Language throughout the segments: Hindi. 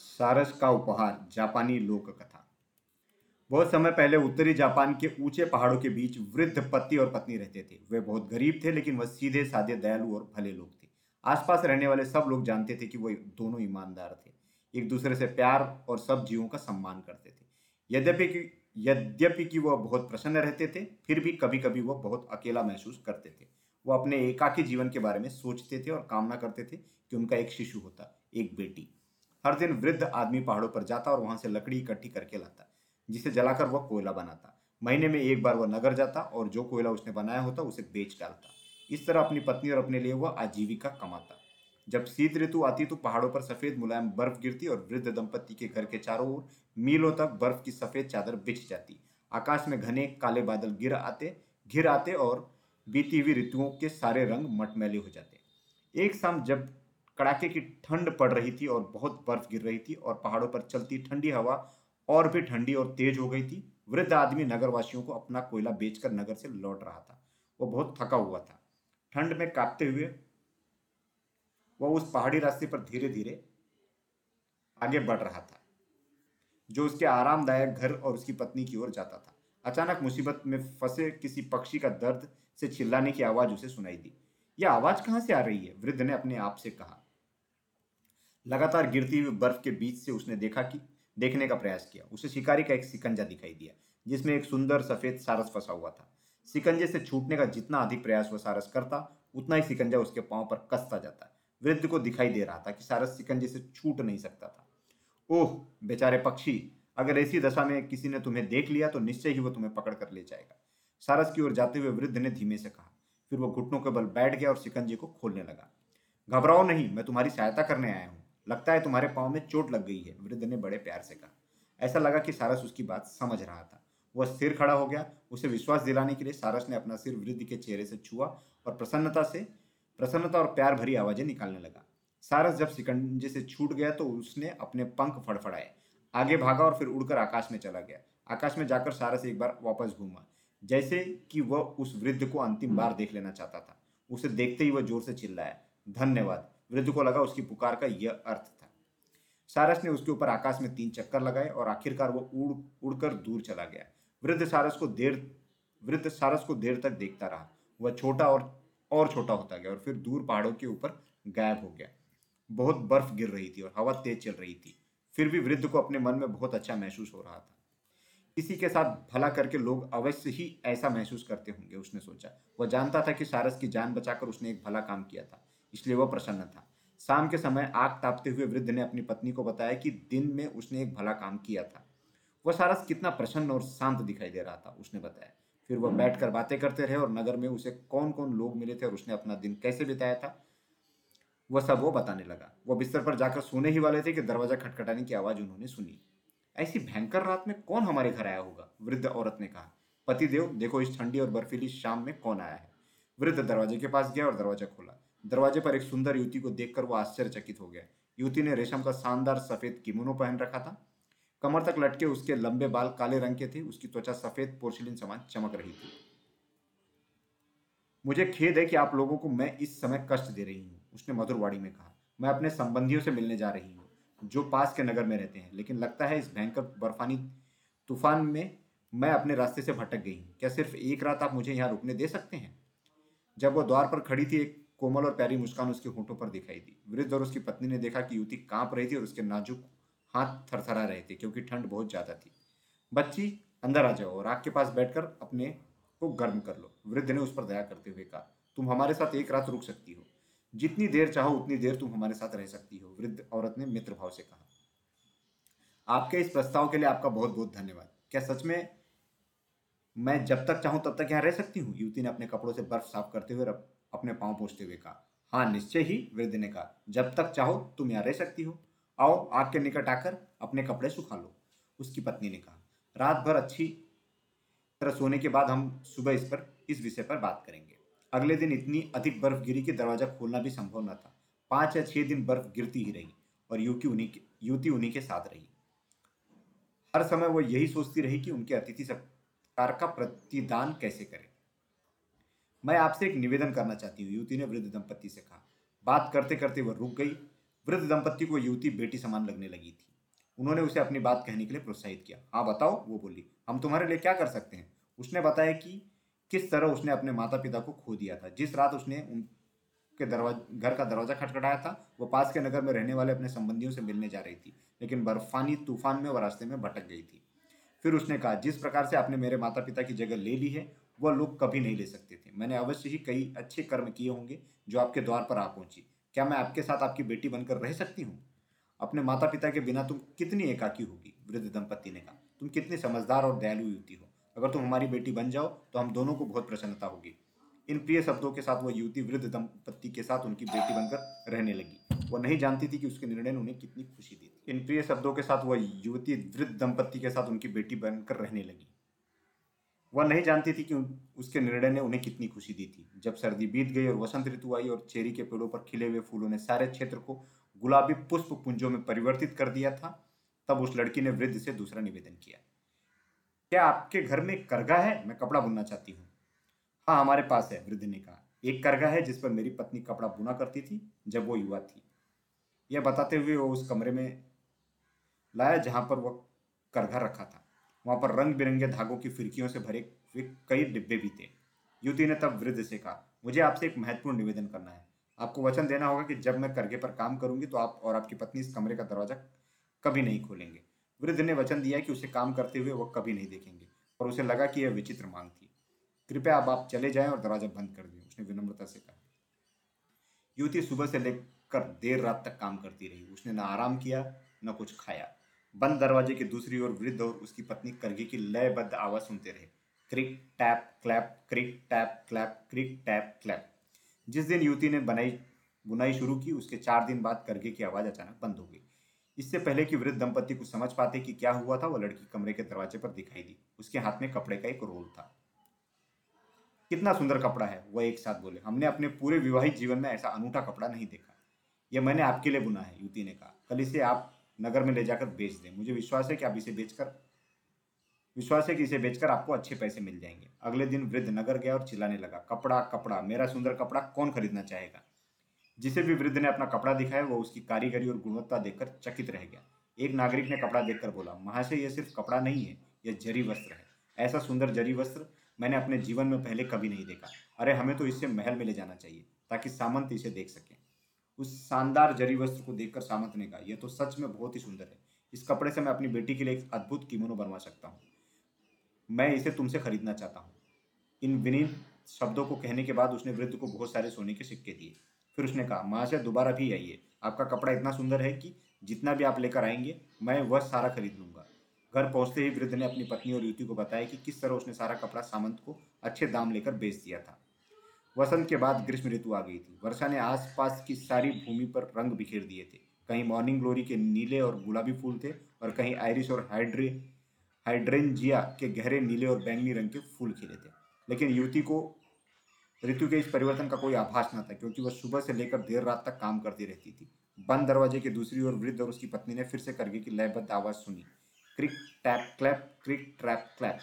सारस का उपहार, जापानी लोक कथा बहुत समय पहले उत्तरी जापान के ऊँचे पहाड़ों के बीच वृद्ध पति और पत्नी रहते थे। वे बहुत गरीब थे, लेकिन वह सीधे साधे दयालु और भले लोग थे। आसपास रहने वाले सब लोग जानते थे कि वह दोनों ईमानदार थे। एक दूसरे से प्यार और सब जीवों का सम्मान करते थे। यद्यपि यद्यपि कि वह बहुत प्रसन्न रहते थे, फिर भी कभी कभी वह बहुत अकेला महसूस करते थे। वह अपने एकाकी जीवन के बारे में सोचते थे और कामना करते थे कि उनका एक शिशु होता, एक बेटी। हर दिन वृद्ध आदमी पहाड़ों पर जाता और वहाँ से लकड़ी इकट्ठी करके लाता, जिसे जलाकर वह कोयला बनाता। महीने में एक बार वह नगर जाता और जो कोयला उसने बनाया होता, उसे बेच डालता। इस तरह अपनी पत्नी और अपने लिए वह आजीविका कमाता। जब शीत ऋतु आती तो पहाड़ों पर सफ़ेद मुलायम बर्फ़ गिरती और वृद्ध दंपत्ति के घर के चारों ओर मीलों तक बर्फ़ की सफ़ेद चादर बिछ जाती। आकाश में घने काले बादल गिर आते, घिर आते और बीती हुई ऋतुओं के सारे रंग मटमैले हो जाते। एक शाम जब कड़ाके की ठंड पड़ रही थी और बहुत बर्फ़ गिर रही थी और पहाड़ों पर चलती ठंडी हवा और भी ठंडी और तेज हो गई थी। वृद्ध आदमी नगरवासियों को अपना कोयला बेचकर नगर से लौट रहा था। वो बहुत थका हुआ था। ठंड में कांपते हुए वह उस पहाड़ी रास्ते पर धीरे धीरे आगे बढ़ रहा था, जो उसके आरामदायक घर और उसकी पत्नी की ओर जाता था। अचानक मुसीबत में फंसे किसी पक्षी का दर्द से चिल्लाने की आवाज़ उसे सुनाई दी। यह आवाज़ कहाँ से आ रही है? वृद्ध ने अपने आप से कहा। लगातार गिरती हुई बर्फ़ के बीच से उसने देखा कि, देखने का प्रयास किया। उसे शिकारी का एक सिकंजा दिखाई दिया, जिसमें एक सुंदर सफ़ेद सारस फंसा हुआ था। सिकंजे से छूटने का जितना अधिक प्रयास वह सारस करता, उतना ही सिकंजा उसके पाँव पर कसता जाता। वृद्ध को दिखाई दे रहा था कि सारस सिकंजे से छूट नहीं सकता था। ओह, बेचारे पक्षी, अगर ऐसी दशा में किसी ने तुम्हें देख लिया तो निश्चय ही वो तुम्हें पकड़ कर ले जाएगा। सारस की ओर जाते हुए वृद्ध ने धीमे से कहा। फिर वो घुटनों के बल बैठ गया और सिकंजे को खोलने लगा। घबराओ नहीं, मैं तुम्हारी सहायता करने आया हूँ। लगता है तुम्हारे पाँव में चोट लग गई है, वृद्ध ने बड़े प्यार से कहा। ऐसा लगा कि सारस उसकी बात समझ रहा था। वह सिर खड़ा हो गया, उसे विश्वास दिलाने के लिए सारस ने अपना सिर वृद्ध के चेहरे से छुआ और प्रसन्नता से, प्रसन्नता और प्यार भरी आवाज़ें निकालने लगा। सारस जब सिकंजे से छूट गया तो उसने अपने पंख फड़फड़ाए। आगे भागा और फिर उड़कर आकाश में चला गया। आकाश में जाकर सारस एक बार वापस घूमा, जैसे कि वह उस वृद्ध को अंतिम बार देख लेना चाहता था। उसे देखते ही वह ज़ोर से चिल्लाया, धन्यवाद वृद्ध को लगा उसकी पुकार का यह अर्थ था। सारस ने उसके ऊपर आकाश में तीन चक्कर लगाए और आखिरकार वो उड़, उड़कर दूर चला गया। वृद्ध सारस को देर, वृद्ध सारस को देर तक देखता रहा। वह छोटा और और छोटा होता गया और फिर दूर पहाड़ों के ऊपर गायब हो गया। बहुत बर्फ़ गिर रही थी और हवा तेज चल रही थी। फिर भी वृद्ध को अपने मन में बहुत अच्छा महसूस हो रहा था। किसी के साथ भला करके लोग अवश्य ही ऐसा महसूस करते होंगे, उसने सोचा। वह जानता था कि सारस की जान बचाकर उसने एक भला काम किया था। इसलिए वह प्रसन्न था। शाम के समय आग तापते हुए वृद्ध ने अपनी पत्नी को बताया कि दिन में उसने एक भला काम किया था। वह सारस कितना प्रसन्न और शांत दिखाई दे रहा था, उसने बताया। फिर वह बैठकर बातें करते रहे और नगर में उसे कौन कौन लोग मिले थे और उसने अपना दिन कैसे बिताया था, वह सब वो बताने लगा। वह बिस्तर पर जाकर सोने ही वाले थे कि दरवाज़ा खटखटाने की आवाज़ उन्होंने सुनी। ऐसी भयंकर रात में कौन हमारे घर आया होगा? वृद्ध औरत ने कहा। पतिदेव, देखो इस ठंडी और बर्फीली शाम में कौन आया है? वृद्ध दरवाजे के पास गया और दरवाज़ा खोला। दरवाजे पर एक सुंदर युवती को देखकर वो आश्चर्यचकित हो गया। युवती ने रेशम का शानदार सफ़ेद किमोनो पहन रखा था। कमर तक लटके उसके लंबे बाल काले रंग के थे। उसकी त्वचा सफ़ेद पोर्सिलिन समान चमक रही थी। मुझे खेद है कि आप लोगों को मैं इस समय कष्ट दे रही हूँ, उसने मधुरवाड़ी में कहा। मैं अपने संबंधियों से मिलने जा रही हूँ, जो पास के नगर में रहते हैं, लेकिन लगता है इस भयंकर बर्फानी तूफ़ान में मैं अपने रास्ते से भटक गई हूँ। क्या सिर्फ़ एक रात आप मुझे यहाँ रुकने दे सकते हैं? जब वो द्वार पर खड़ी थी, एक कोमल और प्यारी मुस्कान उसके होठों पर दिखाई दी। वृद्ध और उसकी पत्नी ने देखा कि युवती काँप रही थी और उसके नाजुक हाथ थरथरा रहे थे, क्योंकि ठंड बहुत ज़्यादा थी। बच्ची, अंदर आ जाओ और आग के पास बैठकर अपने को गर्म कर लो। वृद्ध ने उस पर दया करते हुए कहा, तुम हमारे साथ एक रात रुक सकती हो। जितनी देर चाहो उतनी देर तुम हमारे साथ रह सकती हो, वृद्ध औरत ने मित्र भाव से कहा। आपके इस प्रस्ताव के लिए आपका बहुत बहुत धन्यवाद। क्या सच में मैं जब तक चाहूँ तब तक यहाँ रह सकती हूँ? युवती ने अपने कपड़ों से बर्फ़ साफ़ करते हुए अपने पाँव पोछते हुए कहा हाँ निश्चय ही, वृद्ध ने कहा, जब तक चाहो, तुम यहाँ रह सकती हो। आओ, आग के निकट आकर अपने कपड़े सुखा लो। उसकी पत्नी ने कहा रात भर अच्छी तरह सोने के बाद हम सुबह इस पर, इस विषय पर बात करेंगे। अगले दिन इतनी अधिक बर्फ़ गिरी कि दरवाज़ा खोलना भी संभव न था। पाँच या छह दिन बर्फ़ गिरती ही रही और युवती उन्हीं के, युवती उन्हीं के साथ रही। हर समय वो यही सोचती रही कि उनके अतिथि सत्कार का प्रतिदान कैसे करें। मैं आपसे एक निवेदन करना चाहती हूँ। युवती ने वृद्ध दंपत्ति से कहा। बात करते करते वह रुक गई। वृद्ध दंपत्ति को युवती बेटी समान लगने लगी थी। उन्होंने उसे अपनी बात कहने के लिए प्रोत्साहित किया। हाँ बताओ, वो बोली, हम तुम्हारे लिए क्या कर सकते हैं? उसने बताया कि किस तरह उसने अपने माता पिता को खो दिया था। जिस रात उसने उनके दरवाज़ा, घर का दरवाज़ा खटखटाया था, वो पास के नगर में रहने वाले अपने संबंधियों से मिलने जा रही थी, लेकिन बर्फानी तूफ़ान में वह रास्ते में भटक गई थी। फिर उसने कहा, जिस प्रकार से आपने मेरे माता पिता की जगह ले ली है वह लोग कभी नहीं ले सकते थे। मैंने अवश्य ही कई अच्छे कर्म किए होंगे जो आपके द्वार पर आ पहुँची। क्या मैं आपके साथ आपकी बेटी बनकर रह सकती हूँ? अपने माता पिता के बिना तुम कितनी एकाकी होगी? वृद्ध दंपति ने कहा, तुम कितनी समझदार और दयालु युवती हो। अगर तुम हमारी बेटी बन जाओ तो हम दोनों को बहुत प्रसन्नता होगी। इन प्रिय शब्दों के साथ वह युवती वृद्ध दंपति के साथ उनकी बेटी बनकर रहने लगी। वह नहीं जानती थी कि उसके निर्णय ने उन्हें कितनी खुशी दी थी। इन प्रिय शब्दों के साथ वह युवती वृद्ध दंपति के साथ उनकी बेटी बनकर रहने लगी। वह नहीं जानती थी कि उसके निर्णय ने उन्हें कितनी खुशी दी थी। जब सर्दी बीत गई और वसंत ऋतु आई और चेरी के पेड़ों पर खिले हुए फूलों ने सारे क्षेत्र को गुलाबी पुष्प पुंजों में परिवर्तित कर दिया था, तब उस लड़की ने वृद्ध से दूसरा निवेदन किया। क्या आपके घर में करगा है? मैं कपड़ा बुनना चाहती हूँ। हाँ हमारे पास है, वृद्ध ने कहा। एक करगा है जिस पर मेरी पत्नी कपड़ा बुना करती थी जब वो युवा थी। यह बताते हुए वो उस कमरे में लाया जहाँ पर वह करघा रखा था। वहाँ पर रंग बिरंगे धागों की फिरकियों से भरे कई डिब्बे भी थे। युवती ने तब वृद्ध से कहा, मुझे आपसे एक महत्वपूर्ण निवेदन करना है। आपको वचन देना होगा कि जब मैं करगे पर काम करूँगी तो आप और आपकी पत्नी इस कमरे का दरवाज़ा कभी नहीं खोलेंगे वृद्ध ने वचन दिया कि उसे काम करते हुए वह कभी नहीं देखेंगे और उसे लगा कि यह विचित्र मांग थी। कृपया अब आप चले जाएँ और दरवाज़ा बंद कर दें, उसने विनम्रता से कहा। युवती सुबह से लेकर देर रात तक काम करती रही। उसने न आराम किया, न कुछ खाया। बंद दरवाजे की दूसरी ओर वृद्ध और उसकी पत्नी करगी की लयबद्ध आवाज़ सुनते रहे। Crick, tap, clap, crick, tap, clap, crick, tap, clap. जिस दिन युवती ने बनाई बुनाई शुरू की, उसके चार दिन बाद करगे की आवाज़ अचानक बंद हो गई। इससे पहले कि वृद्ध दंपति को समझ पाते कि क्या हुआ था, वह लड़की कमरे के दरवाजे पर दिखाई दी। उसके हाथ में कपड़े का एक रोल था। कितना सुंदर कपड़ा है, वह एक साथ बोले। हमने अपने पूरे विवाहित जीवन में ऐसा अनूठा कपड़ा नहीं देखा। यह मैंने आपके लिए बुना है, युवती ने कहा। कल इसे आप नगर में ले जाकर बेच दें। मुझे विश्वास है कि आप इसे बेचकर, विश्वास है कि इसे बेचकर आपको अच्छे पैसे मिल जाएँगे। अगले दिन वृद्ध नगर गया और चिल्लाने लगा, कपड़ा कपड़ा, मेरा सुंदर कपड़ा कौन खरीदना चाहेगा? जिसे भी वृद्ध ने अपना कपड़ा दिखाया, वो उसकी कारीगरी और गुणवत्ता देखकर चकित रह गया। एक नागरिक ने कपड़ा देखकर बोला महाशय यह सिर्फ़ कपड़ा नहीं है, यह जरी वस्त्र है। ऐसा सुंदर जरी वस्त्र मैंने अपने जीवन में पहले कभी नहीं देखा। अरे, हमें तो इससे महल में ले जाना चाहिए, ताकि सामंत इसे देख सकें। उस शानदार जरी वस्त्र को देखकर सामंत ने कहा, यह तो सच में बहुत ही सुंदर है। इस कपड़े से मैं अपनी बेटी के लिए एक अद्भुत किमोनो बनवा सकता हूँ। मैं इसे तुमसे खरीदना चाहता हूँ। इन विनीत शब्दों को कहने के बाद उसने वृद्ध को बहुत सारे सोने के सिक्के दिए। फिर उसने कहा महाशय दोबारा भी आइए। आपका कपड़ा इतना सुंदर है कि जितना भी आप लेकर आएँगे, मैं वह सारा खरीद लूँगा। घर पहुँचते ही वृद्ध ने अपनी पत्नी और युवती को बताया कि किस तरह उसने सारा कपड़ा सामंत को अच्छे दाम लेकर बेच दिया था। वसंत के बाद ग्रीष्म ऋतु आ गई थी। वर्षा ने आसपास की सारी भूमि पर रंग बिखेर दिए थे। कहीं मॉर्निंग ग्लोरी के नीले और गुलाबी फूल थे और कहीं आयरिश और हाइड्रे हाइड्रेंजिया के गहरे नीले और बैंगनी रंग के फूल खिले थे। लेकिन युवती को ऋतु के इस परिवर्तन का कोई आभास न था, क्योंकि वह सुबह से लेकर देर रात तक काम करती रहती थी। बंद दरवाजे के दूसरी ओर वृद्ध और उसकी पत्नी ने फिर से करगे की लयबद्ध आवाज़ सुनी। Crick, tap, clap, crick, trap, clap.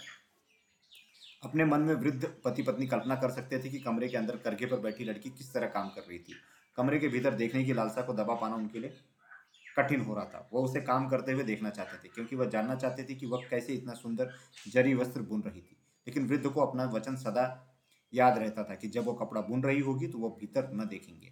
अपने मन में वृद्ध पति पत्नी कल्पना कर सकते थे कि कमरे के अंदर करघे पर बैठी लड़की किस तरह काम कर रही थी। कमरे के भीतर देखने की लालसा को दबा पाना उनके लिए कठिन हो रहा था। वह उसे काम करते हुए देखना चाहते थे, क्योंकि वह जानना चाहते थे कि वह कैसे इतना सुंदर, जरी वस्त्र बुन रही थी। लेकिन वृद्ध को अपना वचन सदा याद रहता था कि जब वो कपड़ा बुन रही होगी तो वो भीतर न देखेंगे।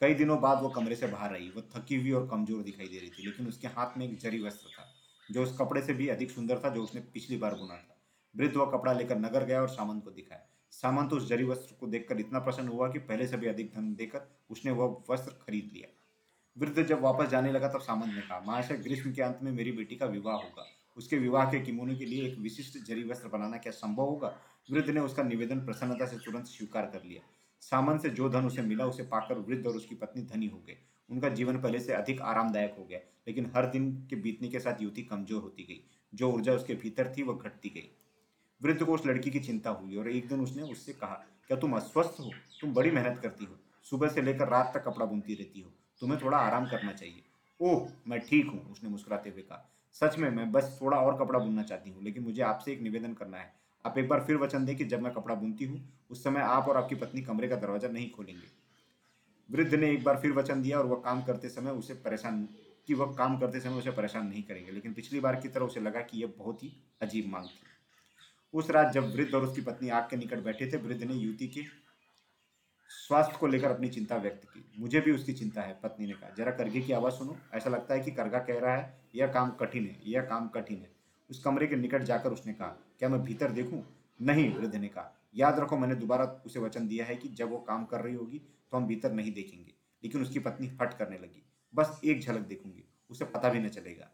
कई दिनों बाद वो कमरे से बाहर आई वो थकी हुई और कमज़ोर दिखाई दे रही थी, लेकिन उसके हाथ में एक जरी वस्त्र था, जो उस कपड़े से भी अधिक सुंदर था, जो उसने पिछली बार बुना था। वृद्ध वह कपड़ा लेकर नगर गया और सामंत को दिखाया। सामंत उस जरी वस्त्र को देखकर इतना प्रसन्न हुआ कि पहले से भी अधिक धन देकर उसने वह वस्त्र खरीद लिया। वृद्ध जब वापस जाने लगा तब सामंत ने कहा, महाशय, ग्रीष्म के अंत में मेरी बेटी का विवाह होगा। उसके विवाह के किमोनो के लिए एक विशिष्ट जरी वस्त्र बनाना क्या संभव होगा? वृद्ध ने उसका निवेदन प्रसन्नता से तुरंत स्वीकार कर लिया। सामंत से जो धन उसे मिला, उसे पाकर वृद्ध और उसकी पत्नी धनी हो गए। उनका जीवन पहले से अधिक आरामदायक हो गया, लेकिन हर दिन के बीतने के साथ युवती कमज़ोर होती गई। जो ऊर्जा उसके भीतर थी, वह घटती गई। वृद्ध को उस लड़की की चिंता हुई और एक दिन उसने उससे कहा, क्या तुम अस्वस्थ हो? तुम बड़ी मेहनत करती हो। सुबह से लेकर रात तक कपड़ा बुनती रहती हो। तुम्हें थोड़ा आराम करना चाहिए। ओह, मैं ठीक हूँ, उसने मुस्कुराते हुए कहा। सच में, मैं बस थोड़ा और कपड़ा बुनना चाहती हूँ, लेकिन मुझे आपसे एक निवेदन करना है। आप एक बार फिर वचन दें कि जब मैं कपड़ा बुनती हूँ, उस समय आप और आपकी पत्नी कमरे का दरवाज़ा नहीं खोलेंगे वृद्ध ने एक बार फिर वचन दिया और वह काम करते समय उसे परेशान, कि वह काम करते समय उसे परेशान नहीं करेंगे, लेकिन पिछली बार की तरह उसे लगा कि यह बहुत ही अजीब मांग थी। उस रात जब वृद्ध और उसकी पत्नी आग के निकट बैठे थे, वृद्ध ने युवती के स्वास्थ्य को लेकर अपनी चिंता व्यक्त की। मुझे भी उसकी चिंता है, पत्नी ने कहा। जरा करगे की आवाज़ सुनो। ऐसा लगता है कि करगा कह रहा है, यह काम कठिन है, यह काम कठिन है उस कमरे के निकट जाकर उसने कहा, क्या मैं भीतर देखूँ? नहीं, वृद्ध ने कहा। याद रखो, मैंने दोबारा उसे वचन दिया है कि जब वो काम कर रही होगी तो हम भीतर नहीं देखेंगे लेकिन उसकी पत्नी हट करने लगी। बस एक झलक देखूँगी, उसे पता भी न चलेगा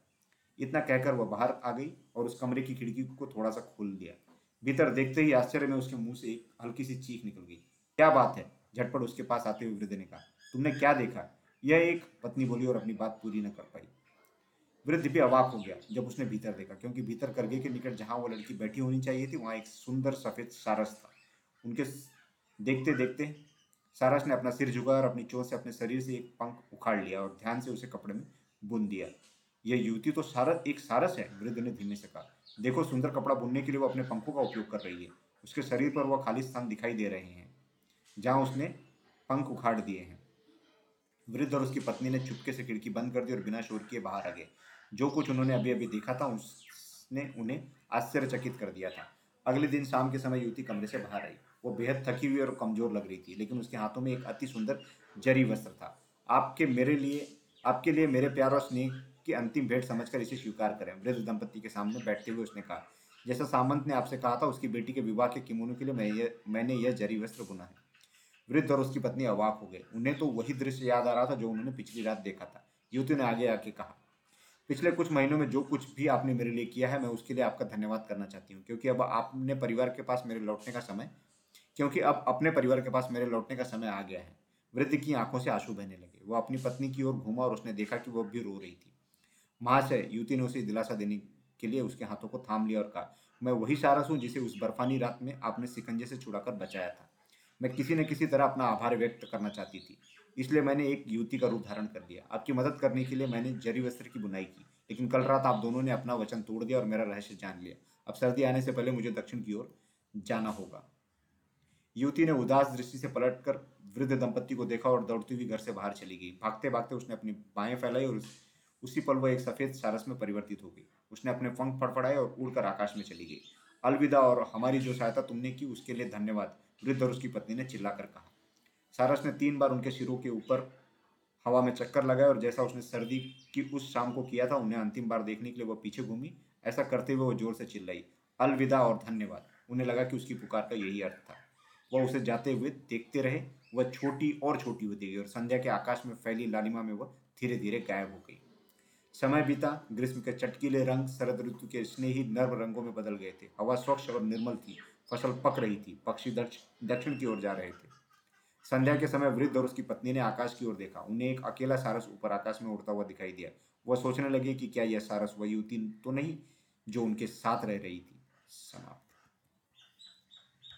इतना कहकर वह बाहर आ गई और उस कमरे की खिड़की को थोड़ा सा खोल दिया। भीतर देखते ही आश्चर्य में उसके मुँह से एक हल्की सी चीख निकल गई। क्या बात है? झटपट उसके पास आते हुए वृद्ध ने कहा, तुमने क्या देखा? यह एक पत्नी बोली और अपनी बात पूरी न कर पाई। वृद्ध भी अवाक हो गया जब उसने भीतर देखा, क्योंकि भीतर करगे के निकट जहाँ वो लड़की बैठी होनी चाहिए थी, वहाँ एक सुंदर सफ़ेद सारस था। उनके देखते देखते सारस ने अपना सिर झुका और अपनी चोट से अपने शरीर से एक पंख उखाड़ लिया और ध्यान से उसे कपड़े में बुन दिया। यह युवती तो सारस, एक सारस है वृद्ध ने धीमे से कहा। देखो, सुंदर कपड़ा बुनने के लिए वो अपने पंखों का उपयोग कर रही है। उसके शरीर पर वह खाली स्थान दिखाई दे रहे हैं, जहाँ उसने पंख उखाड़ दिए हैं। वृद्ध और उसकी पत्नी ने चुपके से खिड़की बंद कर दी और बिना शोर किए बाहर आ गए। जो कुछ उन्होंने अभी अभी देखा था, उसने उन्हें आश्चर्यचकित कर दिया था। अगले दिन शाम के समय युवती कमरे से बाहर आई। वो बेहद थकी हुई और कमज़ोर लग रही थी, लेकिन उसके हाथों में एक अति सुंदर जरी वस्त्र था। आपके मेरे लिए, आपके लिए मेरे प्यार और स्नेह की अंतिम भेंट समझकर इसे स्वीकार करें। वृद्ध दंपति के सामने बैठते हुए उसने कहा, जैसा सामंत ने आपसे कहा था, उसकी बेटी के विवाह के किमोनों के लिए मैं ये, मैंने यह जरी वस्त्र बुना है। वृद्ध और उसकी पत्नी अवाक हो गए। उन्हें तो वही दृश्य याद आ रहा था जो उन्होंने पिछली रात देखा था। युवती ने आगे आके कहा, पिछले कुछ महीनों में जो कुछ भी आपने मेरे लिए किया है, मैं उसके लिए आपका धन्यवाद करना चाहती हूँ। क्योंकि अब आपने परिवार के पास मेरे लौटने का समय, क्योंकि अब अपने परिवार के पास मेरे लौटने का समय आ गया है। वृद्ध की आँखों से आँसू बहने लगे। वो अपनी पत्नी की ओर घूमा और उसने देखा कि वह भी रो रही थी। महाशय उसे दिलासा देने के लिए उसके हाथों को थाम लिया और कहा, मैं वही सारस हूँ जिसे उस बर्फानी रात में आपने सिकंजे से छुड़ाकर बचाया था। मैं किसी न किसी तरह अपना आभार व्यक्त करना चाहती थी, इसलिए मैंने एक युवती का रूप धारण कर दिया आपकी मदद करने के लिए मैंने जरी वस्त्र की बुनाई की, लेकिन कल रात आप दोनों ने अपना वचन तोड़ दिया और मेरा रहस्य जान लिया। अब सर्दी आने से पहले मुझे दक्षिण की ओर जाना होगा। युवती ने उदास दृष्टि से पलटकर वृद्ध दंपति को देखा और दौड़ती हुई घर से बाहर चली गई। भागते भागते उसने अपनी बाएँ फैलाई और पल वह एक सफ़ेद सारस में परिवर्तित हो गई। उसने अपने पंख फड़फड़ाए और उड़कर आकाश में चली गई। अलविदा और हमारी जो सहायता तुमने की, उसके लिए धन्यवाद, वृद्ध और उसकी पत्नी ने चिल्लाकर कहा। सारस ने तीन बार उनके सिरों के ऊपर हवा में चक्कर लगाए और जैसा उसने सर्दी की उस शाम को किया था, उन्हें अंतिम बार देखने के लिए वह पीछे घूमी। ऐसा करते हुए वो ज़ोर से चिल्लाई, अलविदा और धन्यवाद। उन्हें लगा कि उसकी पुकार का यही अर्थ था। वह उसे जाते हुए देखते रहे, वह छोटी और छोटी होती गई और संध्या के आकाश में फैली लालिमा में वह धीरे धीरे गायब हो गई। समय बीता, ग्रीष्म के चटकीले रंग, शरद ऋतु के स्नेही नर्म रंगों में बदल गए थे। हवा स्वच्छ और निर्मल थी। फ़सल पक रही थी। पक्षी दक्षिण की ओर जा रहे थे। संध्या के समय वृद्ध और उसकी पत्नी ने आकाश की ओर देखा। उन्हें एक अकेला सारस ऊपर आकाश में उड़ता हुआ दिखाई दिया। वह सोचने लगे कि क्या यह सारस वह युवती तो नहीं, जो उनके साथ रह रही थी। समाप्त।